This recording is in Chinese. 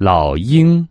老鹰。